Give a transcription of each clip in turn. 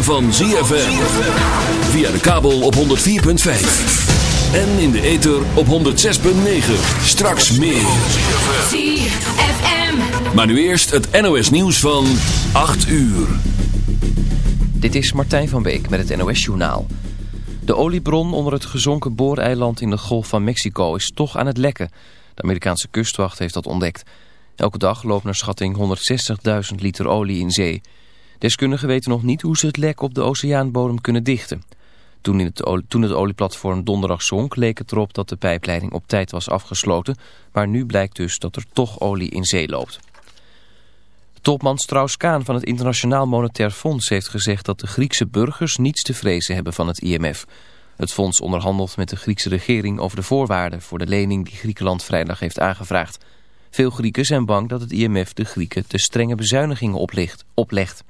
ritme van ZFM. Via de kabel op 104.5. En in de ether op 106.9. Straks meer. ZFM. Maar nu eerst het NOS nieuws van 8 uur. Dit is Martijn van Beek met het NOS Journaal. De oliebron onder het gezonken booreiland in de Golf van Mexico is toch aan het lekken. De Amerikaanse kustwacht heeft dat ontdekt. Elke dag loopt naar schatting 160.000 liter olie in zee. Deskundigen weten nog niet hoe ze het lek op de oceaanbodem kunnen dichten. Toen, in het, toen het olieplatform donderdag zonk leek het erop dat de pijpleiding op tijd was afgesloten. Maar nu blijkt dus dat er toch olie in zee loopt. Topman Strauss-Kaan van het Internationaal Monetair Fonds heeft gezegd dat de Griekse burgers niets te vrezen hebben van het IMF. Het fonds onderhandelt met de Griekse regering over de voorwaarden voor de lening die Griekenland vrijdag heeft aangevraagd. Veel Grieken zijn bang dat het IMF de Grieken te strenge bezuinigingen oplegt.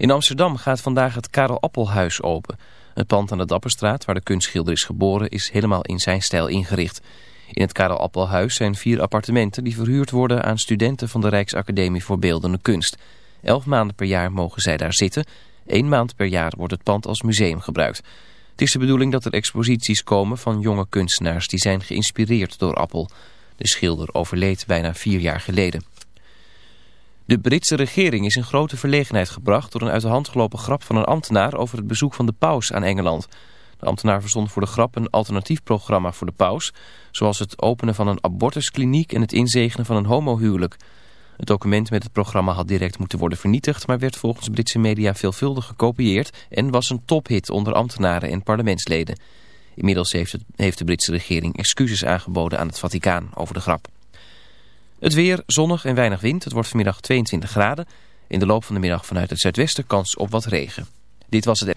In Amsterdam gaat vandaag het Karel Appelhuis open. Het pand aan de Dapperstraat, waar de kunstschilder is geboren, is helemaal in zijn stijl ingericht. In het Karel Appelhuis zijn vier appartementen die verhuurd worden aan studenten van de Rijksacademie voor Beeldende Kunst. Elf maanden per jaar mogen zij daar zitten. Eén maand per jaar wordt het pand als museum gebruikt. Het is de bedoeling dat er exposities komen van jonge kunstenaars die zijn geïnspireerd door Appel. De schilder overleed bijna vier jaar geleden. De Britse regering is in grote verlegenheid gebracht door een uit de hand gelopen grap van een ambtenaar over het bezoek van de paus aan Engeland. De ambtenaar verstond voor de grap een alternatief programma voor de paus, zoals het openen van een abortuskliniek en het inzegenen van een homohuwelijk. Het document met het programma had direct moeten worden vernietigd, maar werd volgens Britse media veelvuldig gekopieerd en was een tophit onder ambtenaren en parlementsleden. Inmiddels heeft, het, heeft de Britse regering excuses aangeboden aan het Vaticaan over de grap. Het weer, zonnig en weinig wind. Het wordt vanmiddag 22 graden. In de loop van de middag vanuit het zuidwesten kans op wat regen. Dit was het...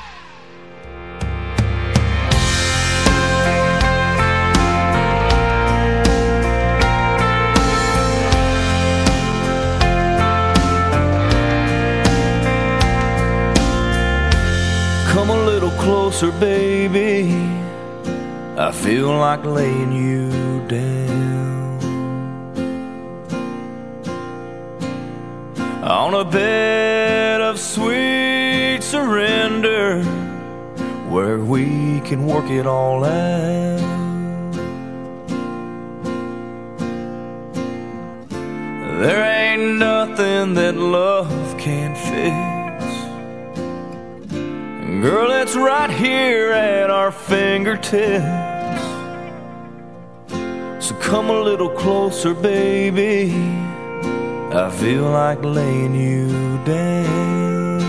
Closer, baby. I feel like laying you down on a bed of sweet surrender where we can work it all out. There ain't nothing that love can't fix. Girl, it's right here at our fingertips. So come a little closer, baby. I feel like laying you down.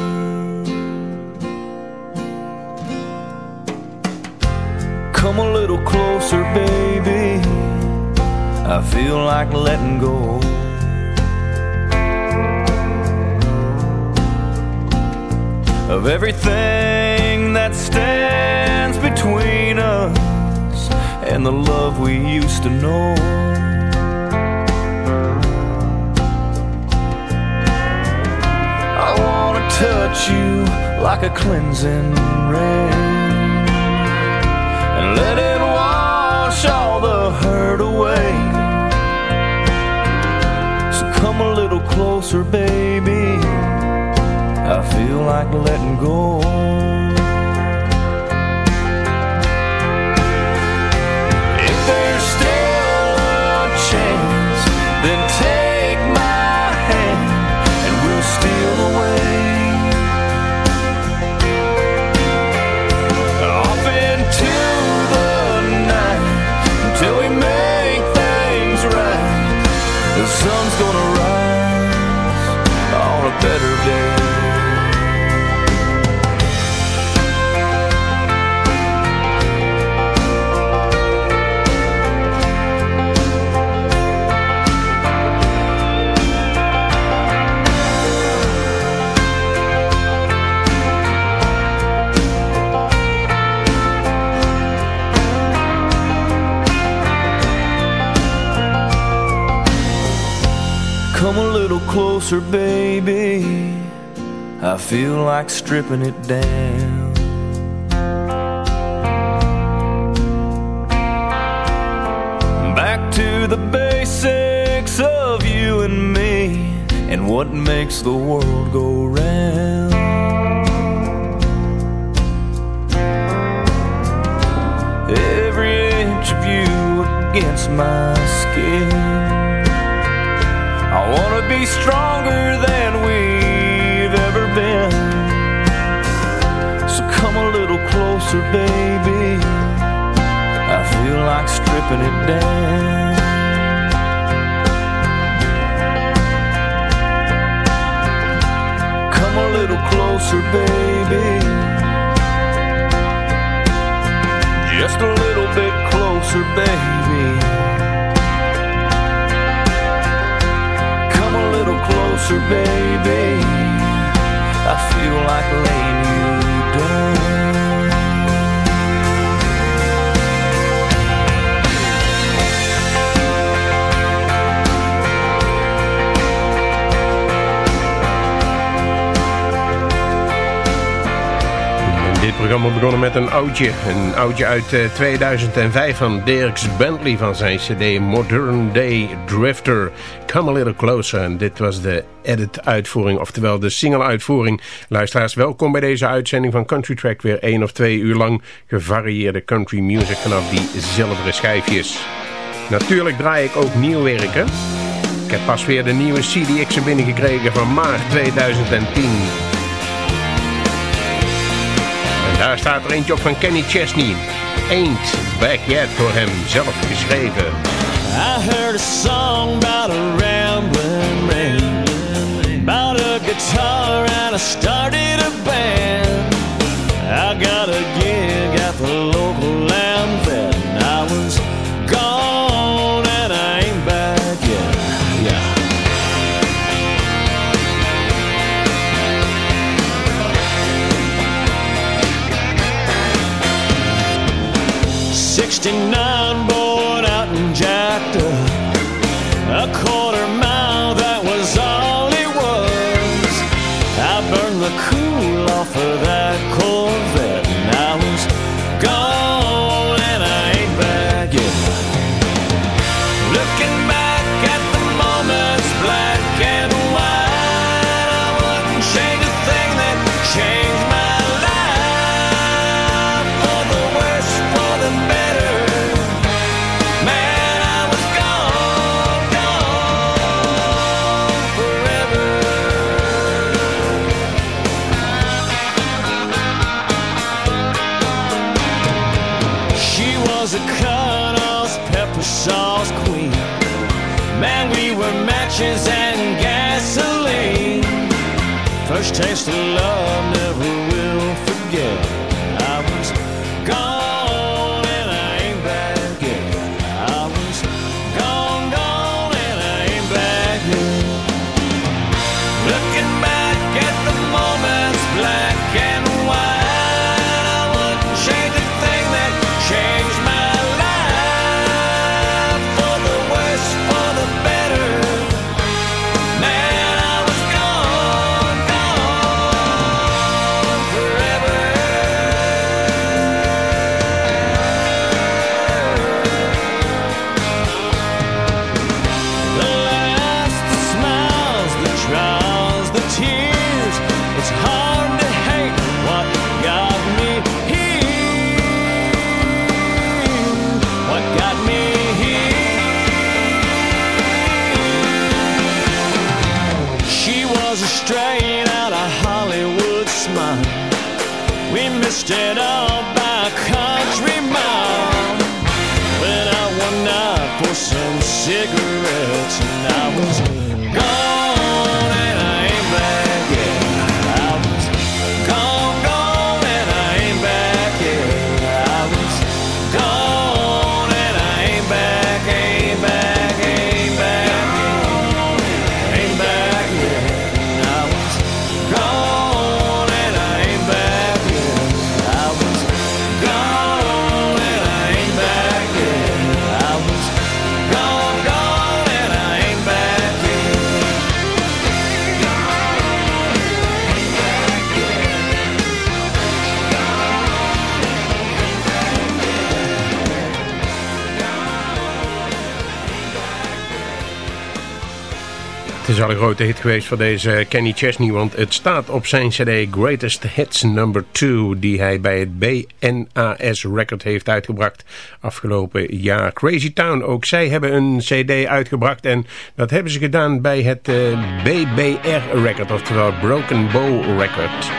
Come a little closer, baby. I feel like letting go. Of everything that stands between us and the love we used to know. I wanna touch you like a cleansing rain and let it wash all the hurt away. So come a little closer, baby. Feel like letting go. Closer, baby. I feel like stripping it down. Back to the basics of you and me and what makes the world go round. Every inch of you against my skin. Stronger than we've ever been. So come a little closer, baby. I feel like stripping it down. Come a little closer, baby. Just a little bit closer, baby. Closer, baby. I feel like laying you programma begonnen met een oudje. Een oudje uit eh, 2005 van Dirks Bentley van zijn cd Modern Day Drifter. Come a little closer. En dit was de edit uitvoering, oftewel de single uitvoering. Luisteraars, welkom bij deze uitzending van Country Track. Weer één of twee uur lang gevarieerde country music vanaf die zilveren schijfjes. Natuurlijk draai ik ook nieuw werken. Ik heb pas weer de nieuwe CDX binnengekregen van maart 2010. Daar staat er eentje op van Kenny Chesney. Ain't Back Yet door hem zelf geschreven. I heard a song about a rambling man, about a guitar, and I started taste of love, is al een grote hit geweest voor deze Kenny Chesney, want het staat op zijn cd Greatest Hits Number 2, die hij bij het BNAS Record heeft uitgebracht afgelopen jaar. Crazy Town, ook zij hebben een cd uitgebracht en dat hebben ze gedaan bij het eh, BBR Record, oftewel Broken Bow Record.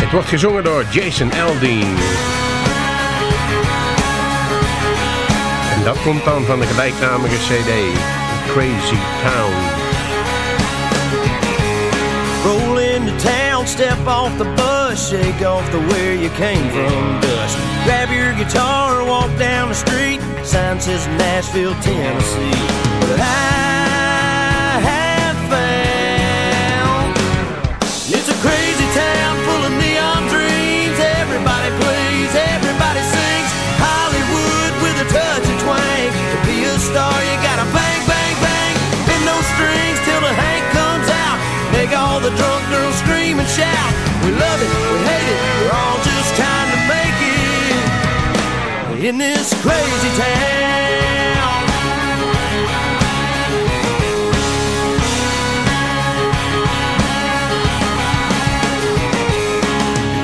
Het wordt gezongen door Jason Aldean. En dat komt dan van de gelijknamige cd, Crazy Town. Roll into town, step off the bus, shake off the where you came from dust. Grab your guitar, walk down the street. Sign says Nashville, Tennessee. But I have found it's a crazy town star, you gotta bang, bang, bang. Bend those strings till the Hank comes out. Make all the drunk girls scream and shout. We love it, we hate it, we're all just trying to make it in this crazy town.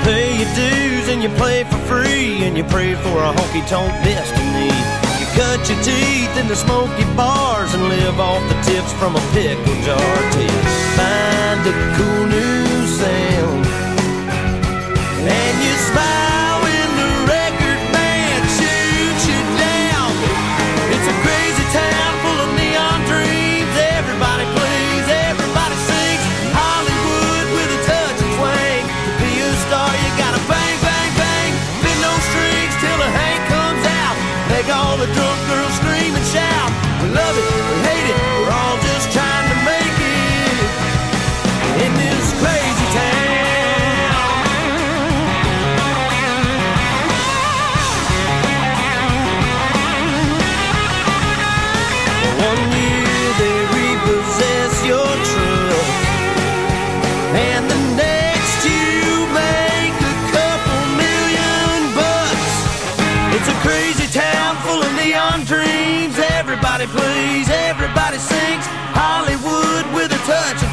Pay your dues and you play for free and you pray for a honky tonk destiny. Cut your teeth in the smoky bars and live off the tips from a pickle jar till find a cool new sound. And you smile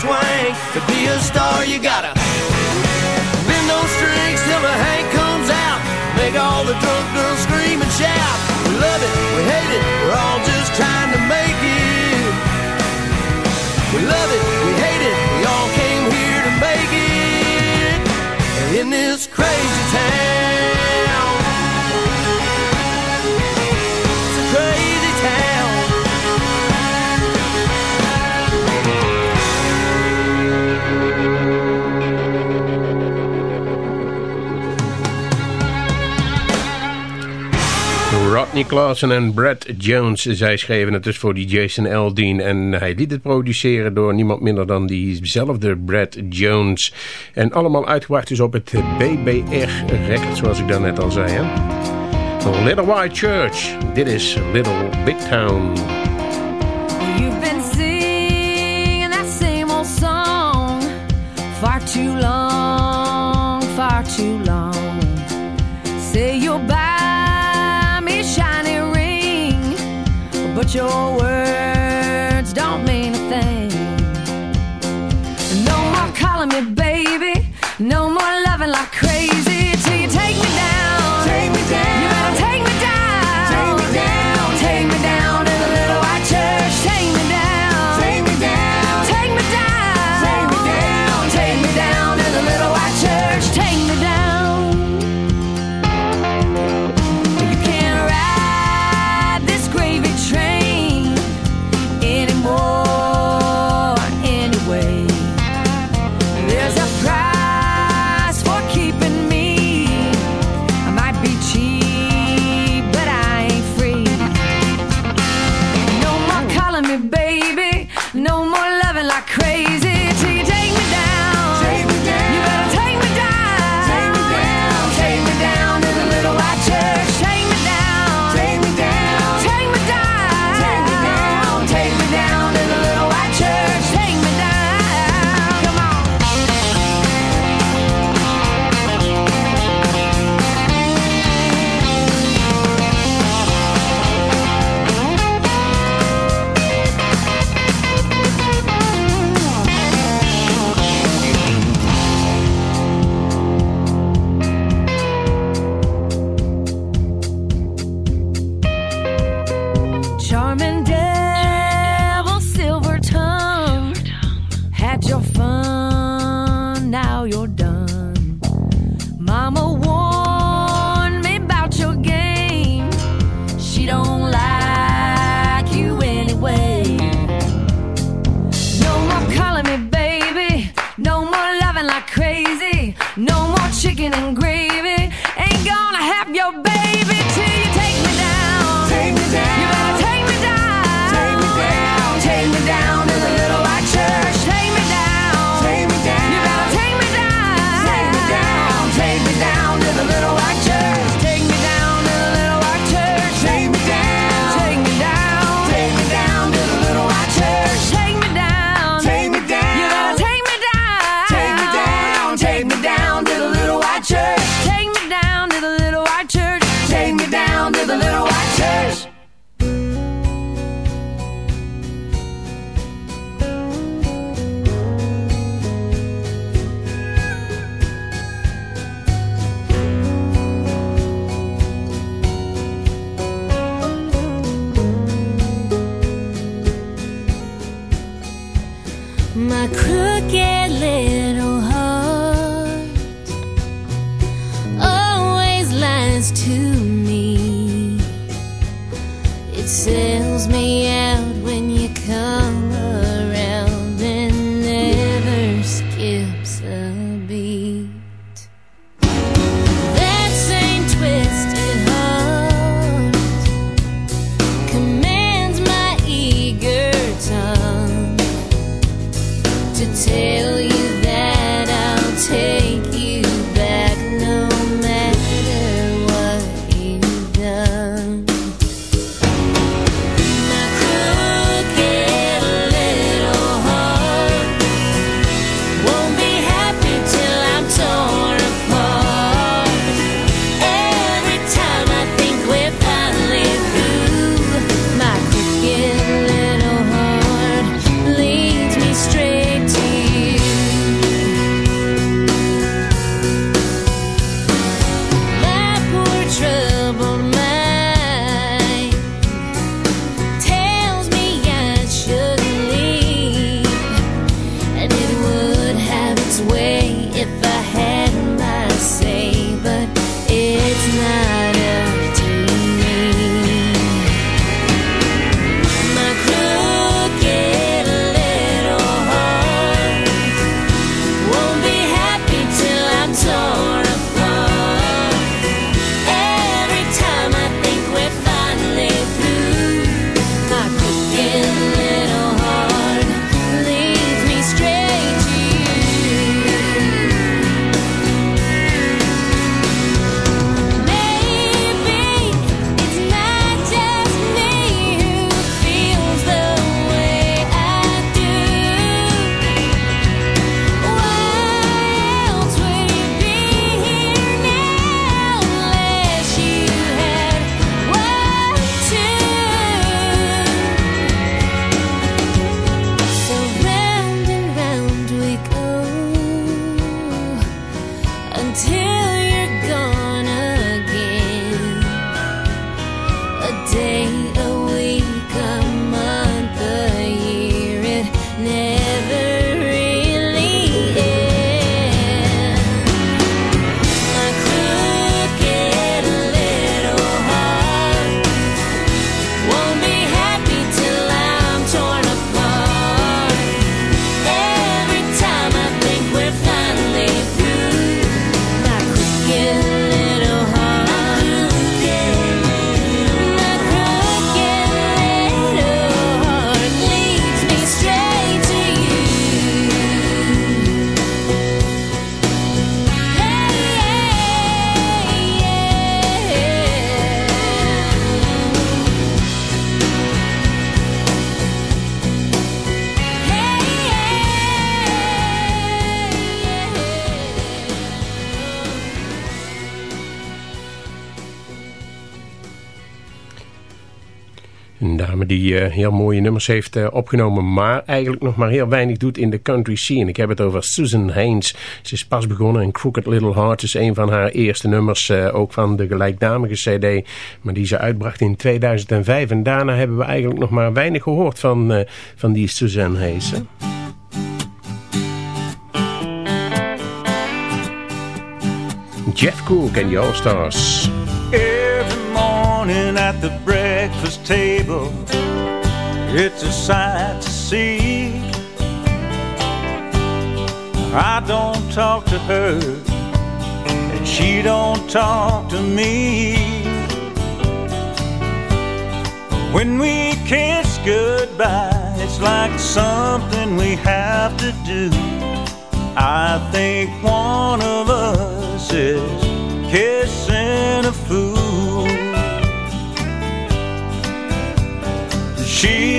twang. To be a star, you gotta bend those strings till the Hank comes out. Make all the drunk girls scream and shout. We love it, we hate it, we're all just trying to make it. We love it, we hate it, we all came here to make it in this crazy town. Rodney Clausen en Brad Jones, zij schreven het dus voor die Jason Aldean. En hij liet het produceren door niemand minder dan diezelfde Brad Jones. En allemaal uitgebracht dus op het BBR-record, zoals ik daarnet al zei. Hè? Little White Church, dit is Little Big Town. You've been singing that same old song far too long, far too long. Your words heel mooie nummers heeft uh, opgenomen, maar eigenlijk nog maar heel weinig doet in de country scene. Ik heb het over Susan Haynes. Ze is pas begonnen en Crooked Little Heart is een van haar eerste nummers, uh, ook van de gelijknamige cd, maar die ze uitbracht in 2005. En daarna hebben we eigenlijk nog maar weinig gehoord van, van die Susan Haynes. Hè? Jeff Cook the All Stars. Every morning at the breakfast table, it's a sight to see. I don't talk to her, and she don't talk to me. When we kiss goodbye, it's like something we have to do. I think one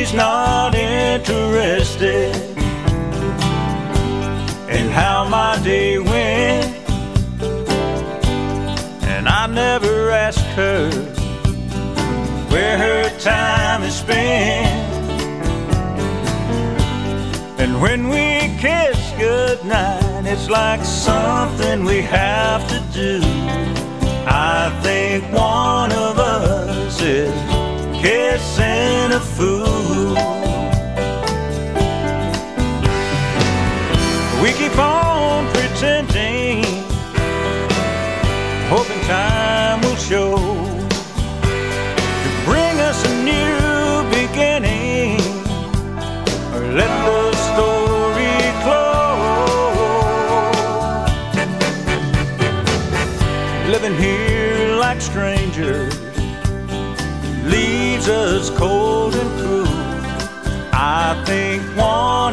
She's not interested in how my day went, and I never ask her where her time is spent. And when we kiss goodnight, it's like something we have to do. I think one of kissing a fool. We keep on pretending, hoping time will show to bring us a new beginning, or let the story close. Living here like strangers us cold and cruel. I think one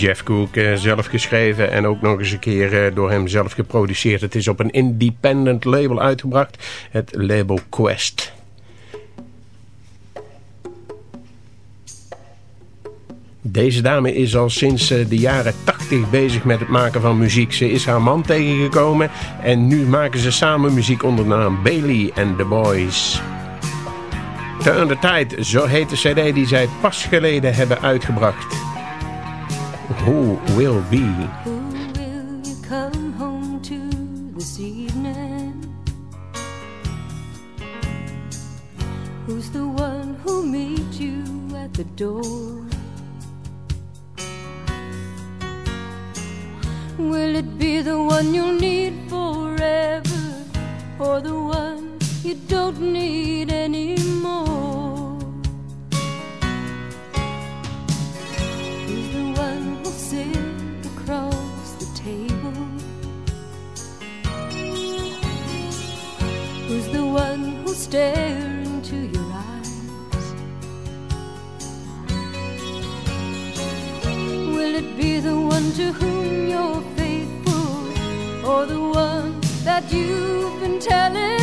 Jeff Cook eh, zelf geschreven en ook nog eens een keer eh, door hem zelf geproduceerd. Het is op een independent label uitgebracht, het label Quest. Deze dame is al sinds eh, de jaren 80 bezig met het maken van muziek. Ze is haar man tegengekomen en nu maken ze samen muziek onder de naam Bailey and the Boys. Turn the Tide, zo heet de cd die zij pas geleden hebben uitgebracht. Who will be? Who will you come home to this evening? Who's the one who'll meet you at the door? Will it be the one you'll need forever or the one you don't need anymore? Stare into your eyes? Will it be the one to whom you're faithful or the one that you've been telling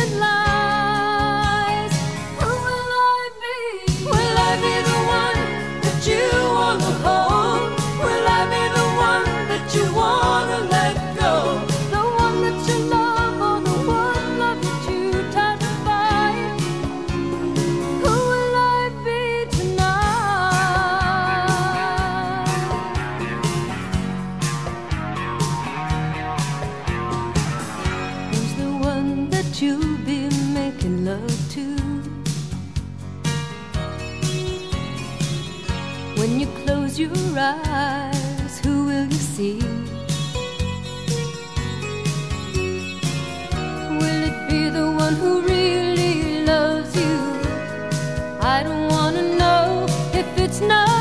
if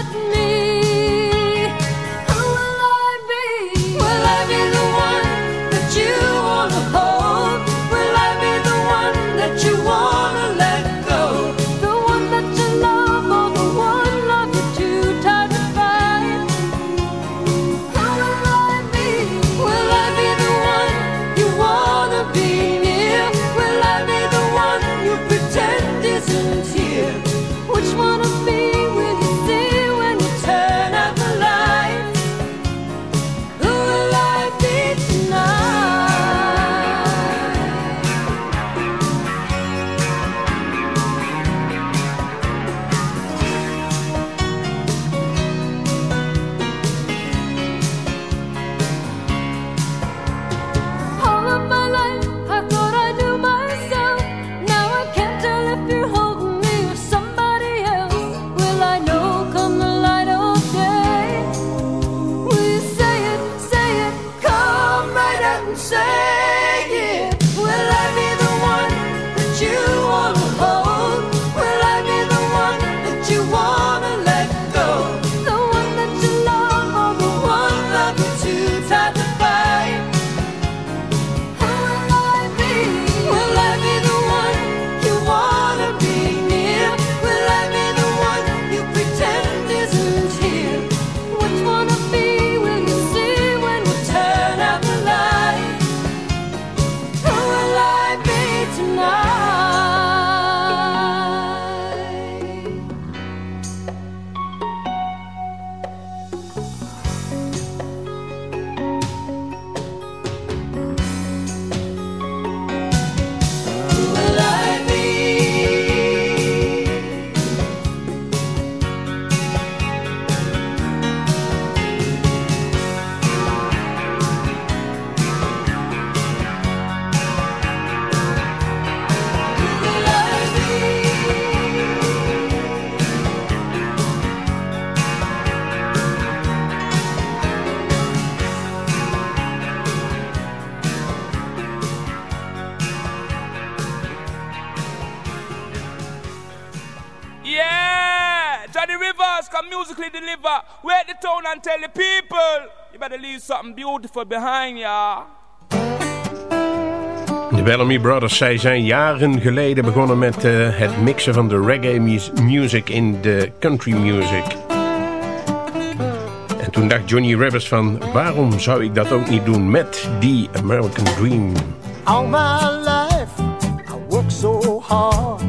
something beautiful behind ya. De Bellamy Brothers, zij zijn jaren geleden begonnen met eh, het mixen van de reggae mus- music in de country music. En toen dacht Johnny Rivers van, waarom zou ik dat ook niet doen met die American Dream? All my life, I worked so hard,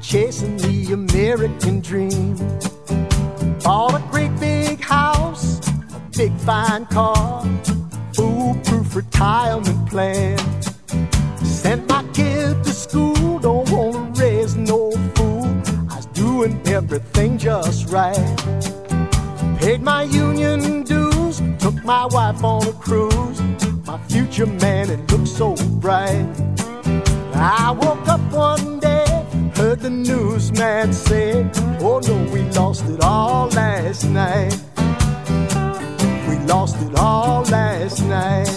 chasing the American dream. Bought a big fine car, foolproof retirement plan. Sent my kid to school, don't wanna raise no fool. I was doing everything just right. Paid my union dues, took my wife on a cruise. My future man, it looked so bright. I woke up one day, heard the newsman say, Oh no, we lost it all last night. Lost it all last night.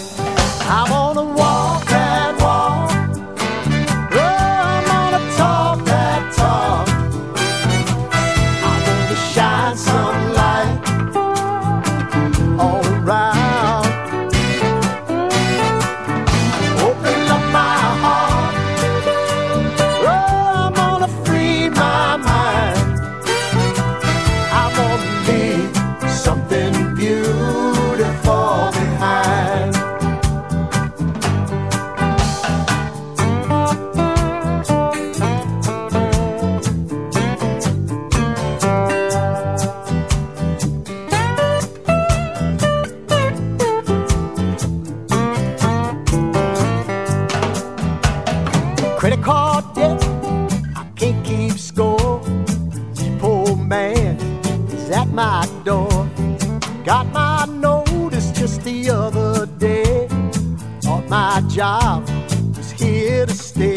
My job was here to stay.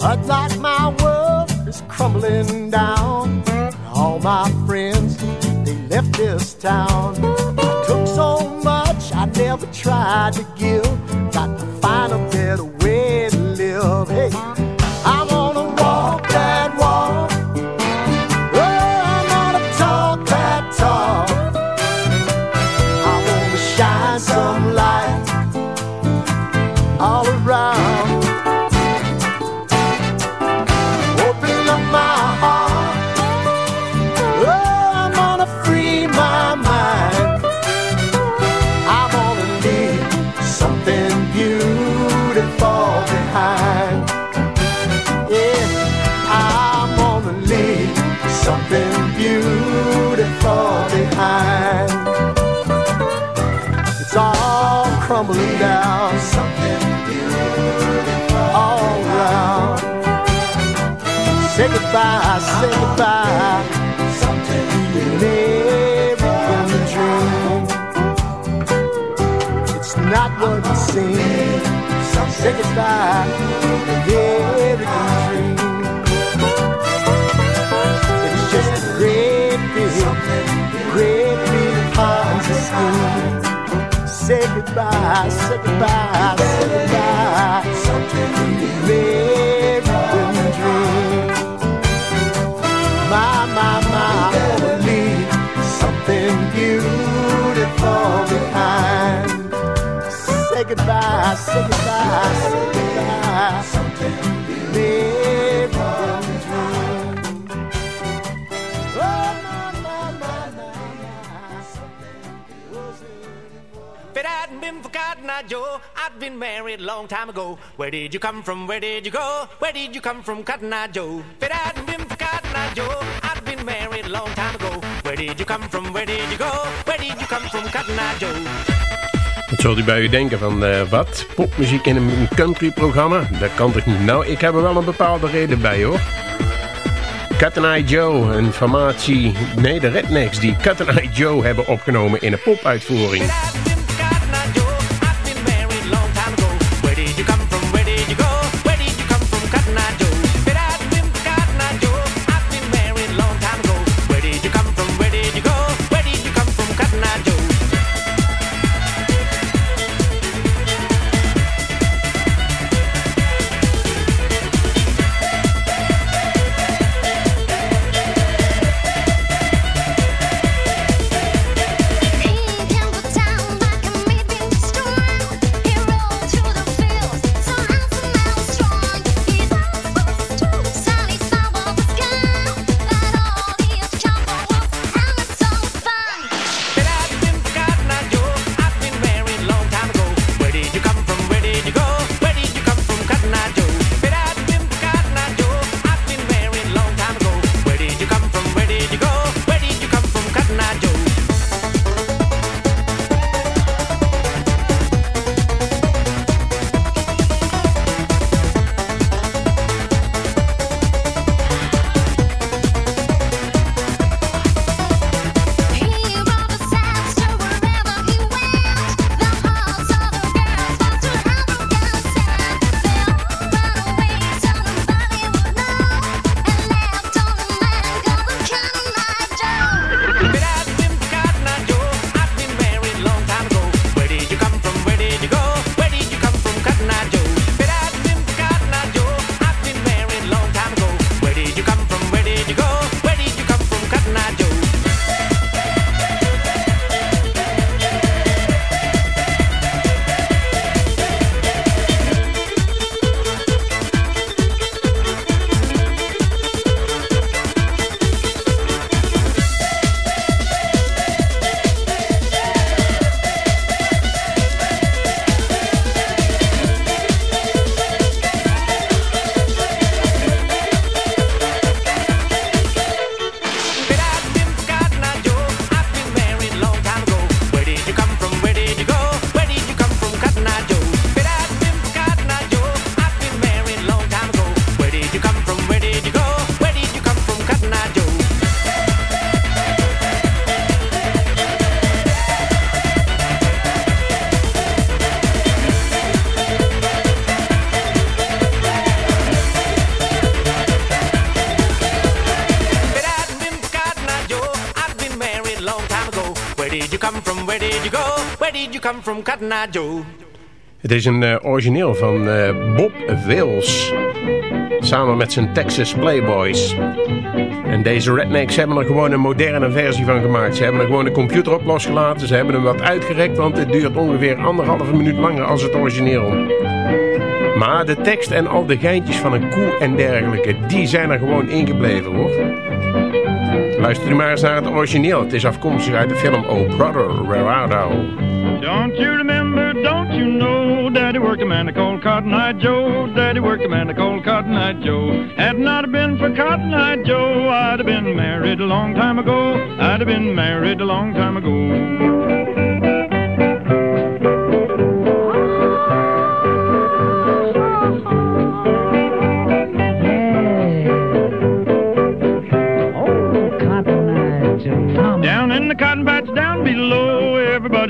But like my world is crumbling down. All my friends, they left this town. I took so much I never tried to give. Goodbye, say goodbye. In dream. It's not what it seems. Say goodbye, everything dream. It's just a great big, great big Ponzi scheme. Say goodbye, say goodbye, say goodbye. Goodbye, say goodbye. Something in. Oh, my, my, my, my, If it hadn't been for Cotton Eye Joe, I'd been married a long time ago. Where did you come from? Where did you go? Where did you come from, Cotton Eye Joe? If it hadn't been for Cotton Eye Joe, I'd been married a long time ago. Where did you come from? Where did you go? Where did you come from, Cotton Eye Joe? Zult u bij u denken van eh, wat? Popmuziek in een countryprogramma? Dat kan toch niet? Nou, ik heb er wel een bepaalde reden bij hoor. Cat and Eye Joe, een formatie... Nee, de Rednecks die Cat and Eye Joe hebben opgenomen in een popuitvoering. Het is een eh, origineel van eh, Bob Wills. Samen met zijn Texas Playboys. En deze rednecks hebben er gewoon een moderne versie van gemaakt. Ze hebben er gewoon de computer op losgelaten. Ze hebben hem wat uitgerekt, want het duurt ongeveer anderhalve minuut langer als het origineel. Maar de tekst en al de geintjes van een koe en dergelijke, die zijn er gewoon ingebleven hoor. Luister u maar eens naar het origineel. Het is afkomstig uit de film Oh Brother, Where Art Thou? Don't you remember, don't you know, Daddy worked a man called Cotton Eye Joe. Daddy worked a man called Cotton Eye Joe. Had not been for Cotton Eye Joe, I'd have been married a long time ago. I'd have been married a long time ago.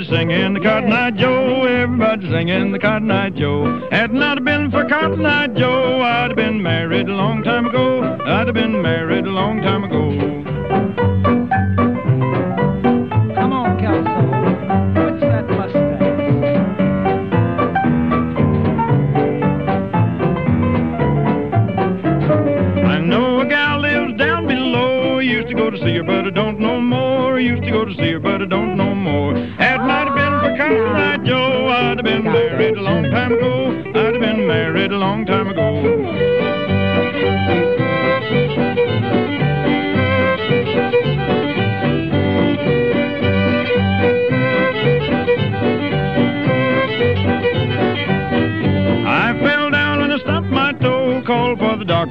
Everybody singing the Cotton Eye Joe, everybody singing the Cotton Eye Joe. Had not been for Cotton Eye Joe, I'd have been married a long time ago. I'd have been married a long time ago.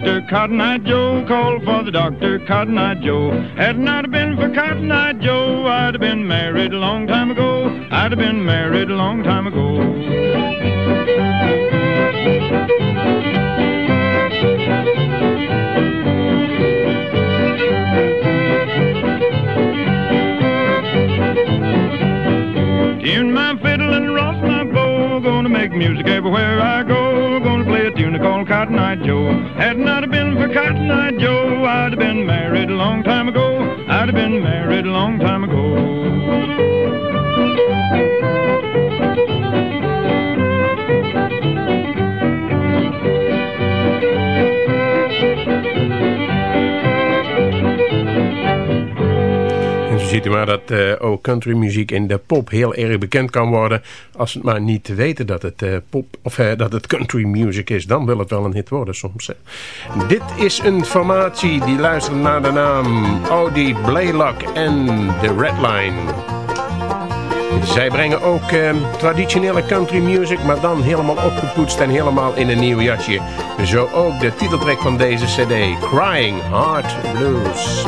Doctor, Cotton Eye Joe. Called for the doctor, Cotton Eye Joe. Had not been for Cotton Eye Joe, I'd have been married a long time ago. I'd have been married a long time ago. Tune my fiddle make music everywhere I go. Gonna play a tune called Cotton Eye Joe. Had not been for Cotton Eye Joe, I'd have been married a long time ago. I'd have been married a long time ago. En zo ziet u maar dat eh ook countrymuziek in de pop heel erg bekend kan worden. Als het maar niet te weten dat het, eh, pop, of, eh, dat het country music is. Dan wil het wel een hit worden soms. Dit is een formatie die luistert naar de naam Audi Blaylock en The Red Line. Zij brengen ook traditionele country music, maar dan helemaal opgepoetst en helemaal in een nieuw jasje. Zo ook de titeltrack van deze cd, Crying Heart Blues.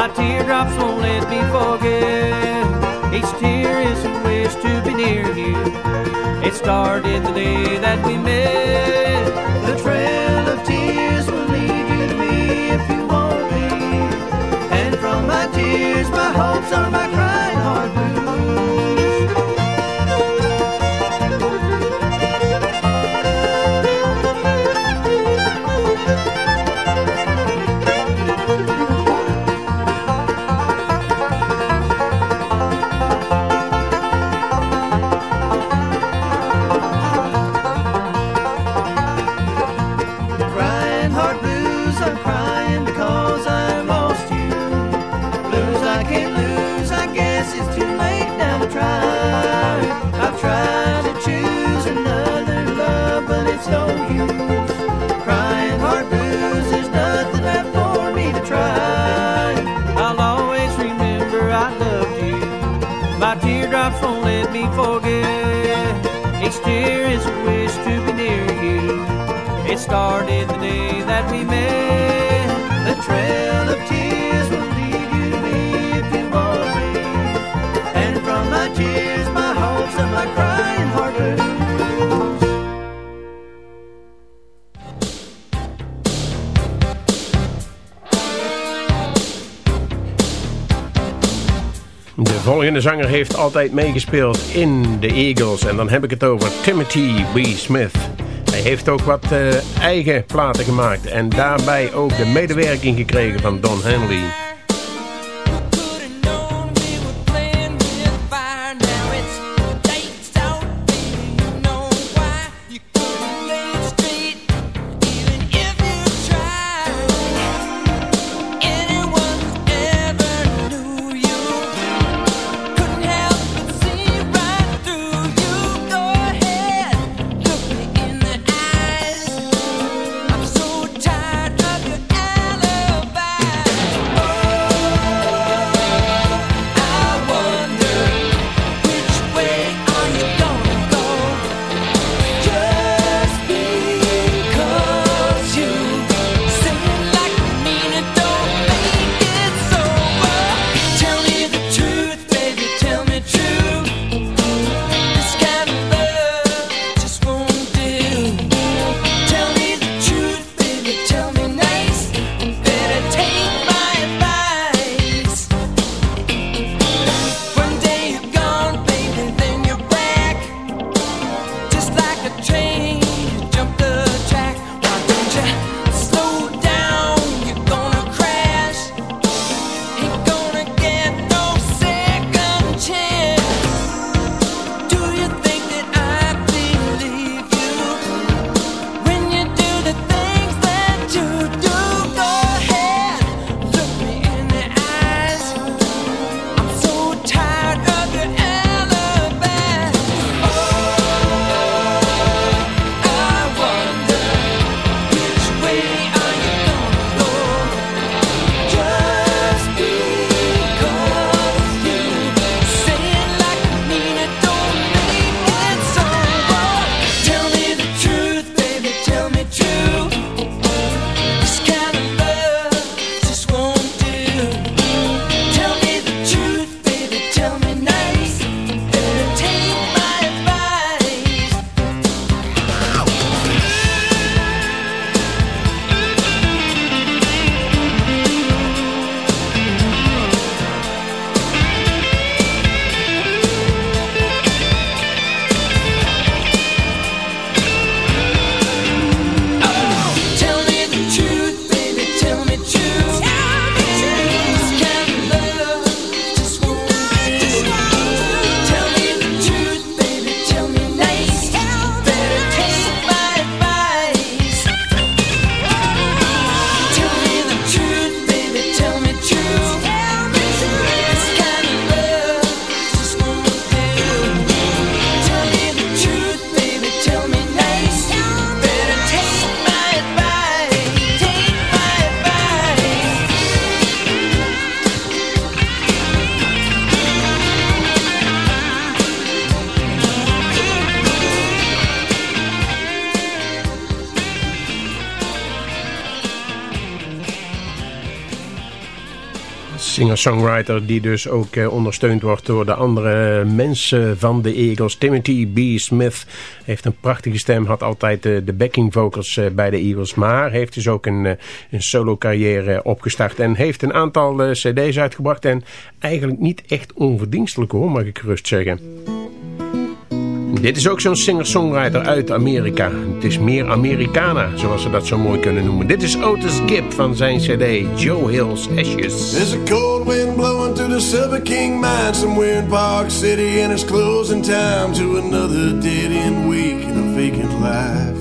My teardrops won't let me forget. Each tear is a wish to be near you. It started the day that we met. The trail of tears my hopes are my tear wish to be near you. It started the day that we met. De zanger heeft altijd meegespeeld in de Eagles. En dan heb ik het over Timothy B. Smith. Hij heeft ook wat eh, eigen platen gemaakt. En daarbij ook de medewerking gekregen van Don Henley. Singer-songwriter die dus ook eh, ondersteund wordt door de andere mensen van de Eagles. Timothy B. Smith heeft een prachtige stem, had altijd eh, de backing vocals eh, bij de Eagles. Maar heeft dus ook een, een solo carrière opgestart en heeft een aantal cd's uitgebracht. En eigenlijk niet echt onverdienstelijk hoor, mag ik gerust zeggen. Dit is ook zo'n singer-songwriter uit Amerika. Het is meer Americana, zoals ze dat zo mooi kunnen noemen. Dit is Otis Gibb van zijn cd Joe Hill's Ashes. There's a cold wind blowing through the Silver King mine somewhere in Park City, and it's closing time to another dead end week in a vacant life.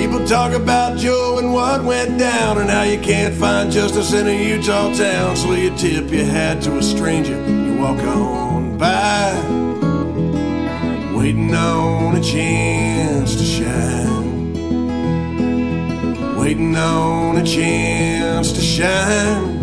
People talk about Joe and what went down, and how you can't find justice in a Utah town, so you tip your hat to a stranger, you walk on by waiting on a chance to shine. Waiting on a chance to shine.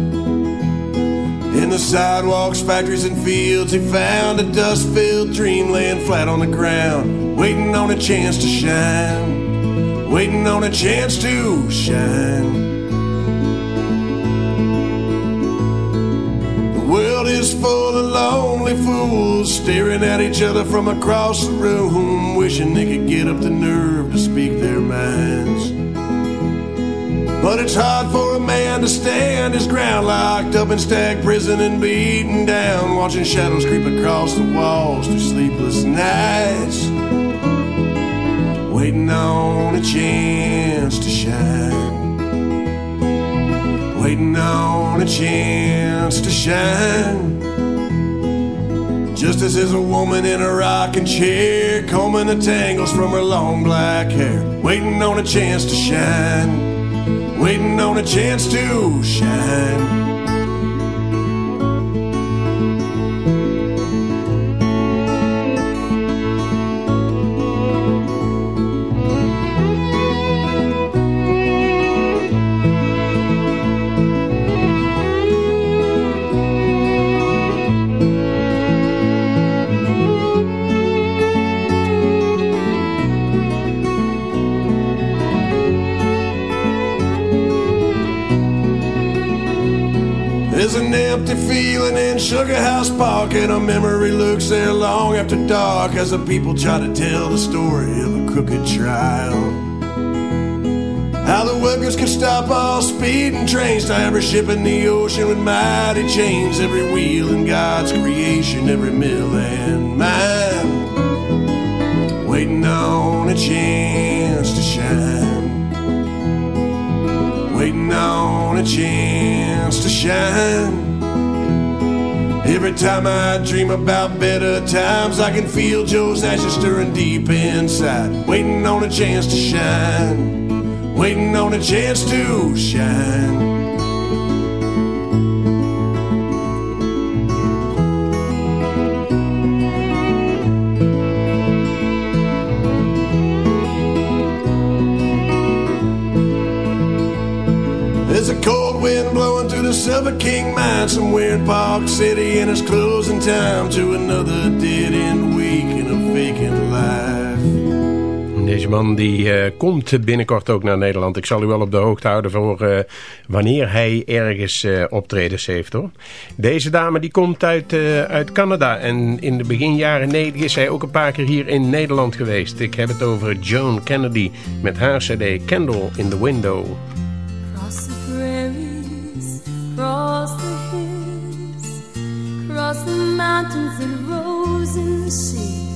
In the sidewalks, factories, and fields, he found a dust filled dream laying flat on the ground. Waiting on a chance to shine. Waiting on a chance to shine. The world is full of fools staring at each other from across the room, wishing they could get up the nerve to speak their minds. But it's hard for a man to stand his ground, locked up in stag prison and beaten down, watching shadows creep across the walls through sleepless nights, waiting on a chance to shine, waiting on a chance to shine. Just as there's a woman in a rocking chair, combing the tangles from her long black hair, waiting on a chance to shine, waiting on a chance to shine. House Park, and a memory looks there long after dark as the people try to tell the story of a crooked trial. How the workers could stop all speeding trains to every ship in the ocean with mighty chains, every wheel in God's creation, every mill and mine, waiting on a chance to shine waiting on a chance to shine. Every time I dream about better times, I can feel Joe's ashes stirring deep inside. Waiting on a chance to shine, waiting on a chance to shine. City, and closing time to another week in a life. Deze man die eh, komt binnenkort ook naar Nederland. Ik zal u wel op de hoogte houden voor eh, wanneer hij ergens eh, optredens heeft hoor. Deze dame die komt uit, uit Canada en in de begin jaren 90 is hij ook een paar keer hier in Nederland geweest. Ik heb het over Joan Kennedy met haar cd Candle in the Window. Cross the mountains that rose in the sea.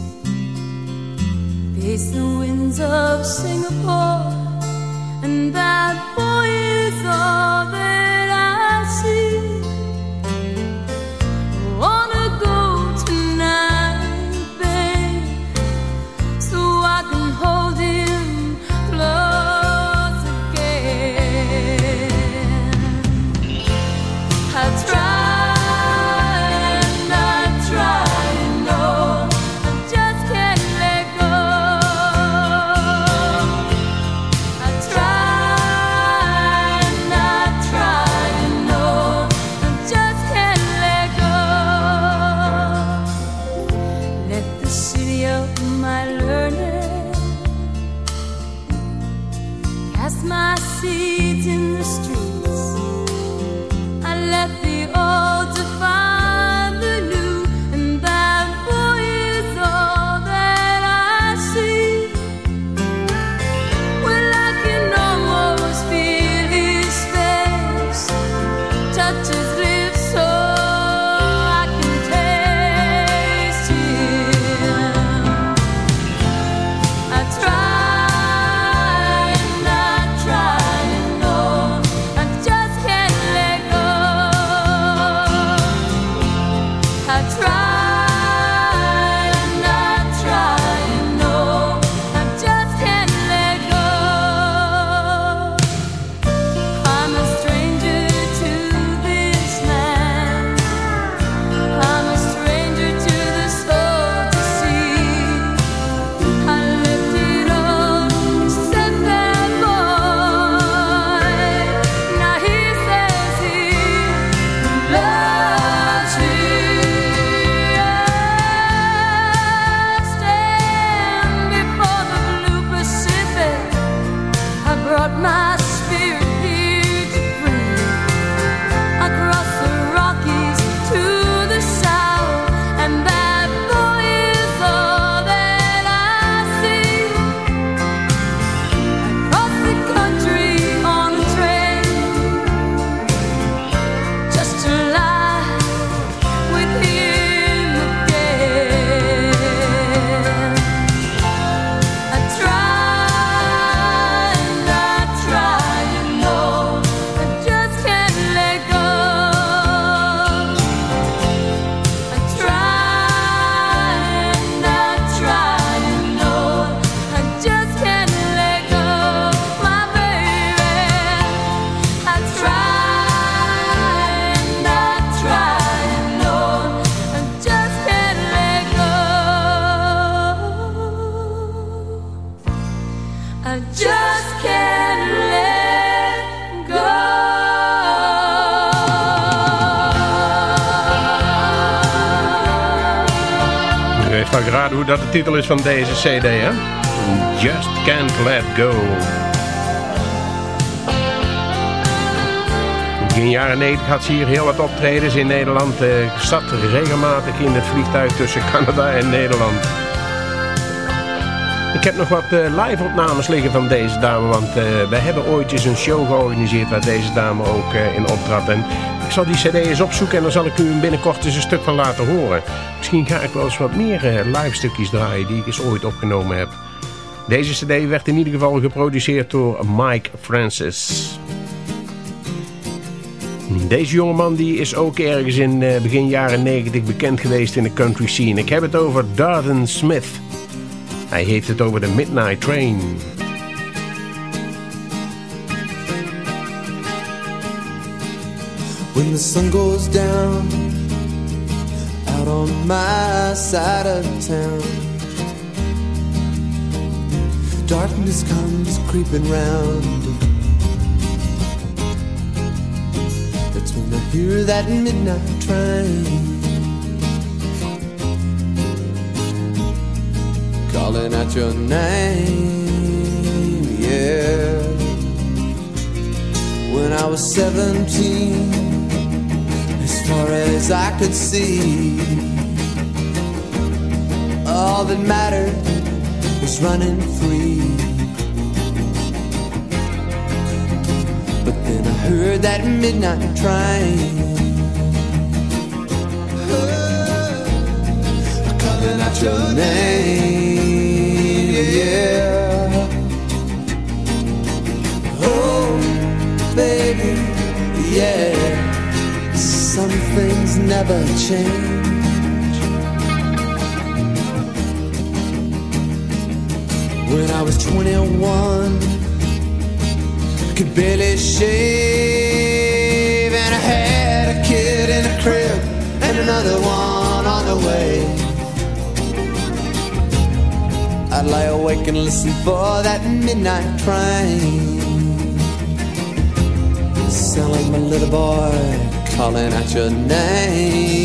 Face the winds of Singapore, and that boy is all that I see. Wanna go tonight, babe, so I can hold hoe dat de titel is van deze cd, hè? Just Can't Let Go. Begin jaren 90 had ze hier heel wat optredens in Nederland. Eh, Ik zat regelmatig in het vliegtuig tussen Canada en Nederland. Ik heb nog wat eh, live-opnames liggen van deze dame, want uh, wij hebben ooit eens een show georganiseerd waar deze dame ook in optrad. En zal die cd eens opzoeken en dan zal ik u binnenkort eens een stuk van laten horen. Misschien ga ik wel eens wat meer live stukjes draaien die ik eens ooit opgenomen heb. Deze cd werd in ieder geval geproduceerd door Mike Francis. Deze jongeman die is ook ergens in begin jaren 90 bekend geweest in de country scene. Ik heb het over Darden Smith. Hij heeft het over de Midnight Train. When the sun goes down out on my side of town, darkness comes creeping round. That's when I hear that midnight train. calling out your name, yeah. When I was 17, as far as I could see, all that mattered was running free. But then I heard that midnight train. calling out your name, yeah. Oh, baby, yeah. Never change. When I was 21, could barely shave, and I had a kid in a crib and another one on the way. I'd lie awake and listen for that midnight train. Sound like my little boy calling out your name,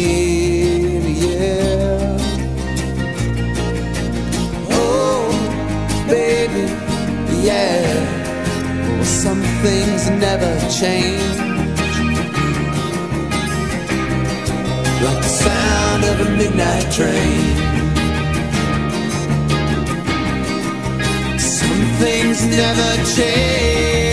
yeah. Oh, baby, yeah. Well, some things never change. Like the sound of a midnight train. Some things never change.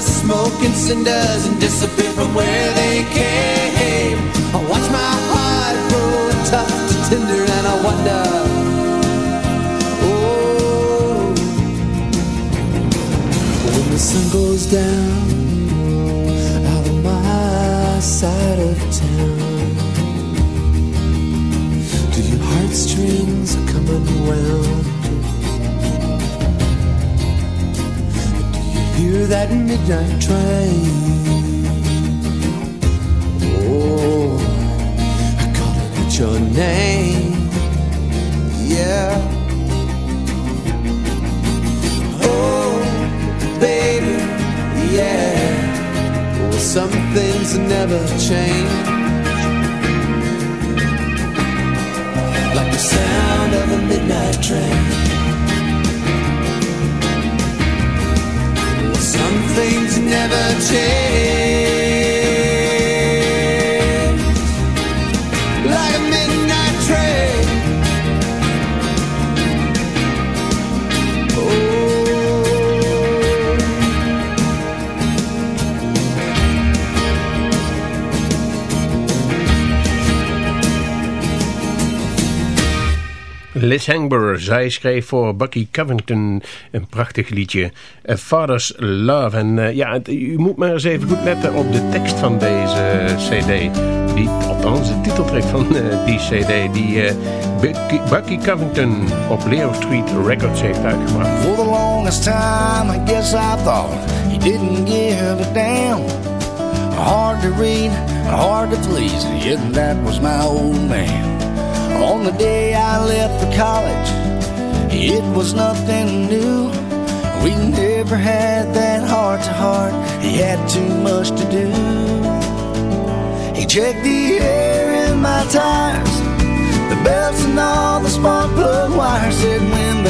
The smoke and cinders, and disappear from where they came, I watch my heart grow tough to tender, and I wonder. Oh, when the sun goes down out of my side of town. Do your heartstrings round. Do that midnight train? Oh, I calling out your name. Yeah. Oh, baby, yeah. Oh, some things never change. like the sound of a midnight train. Things never change, Liz Hangber, zij schreef voor Bucky Covington een prachtig liedje, A Father's Love. En uh, ja, u moet maar eens even goed letten op de tekst van deze cd. Die, althans, de titeltrack van uh, die cd, die uh, Bucky, Bucky Covington op Leo Street Records heeft uitgebracht. For the longest time, I guess I thought he didn't give a damn. Hard to read, hard to please, yet that was my old man. On the day I left for college, it was nothing new. We never had that heart to heart, he had too much to do. He checked the air in my tires, the belts and all the spark plug wires. Said when the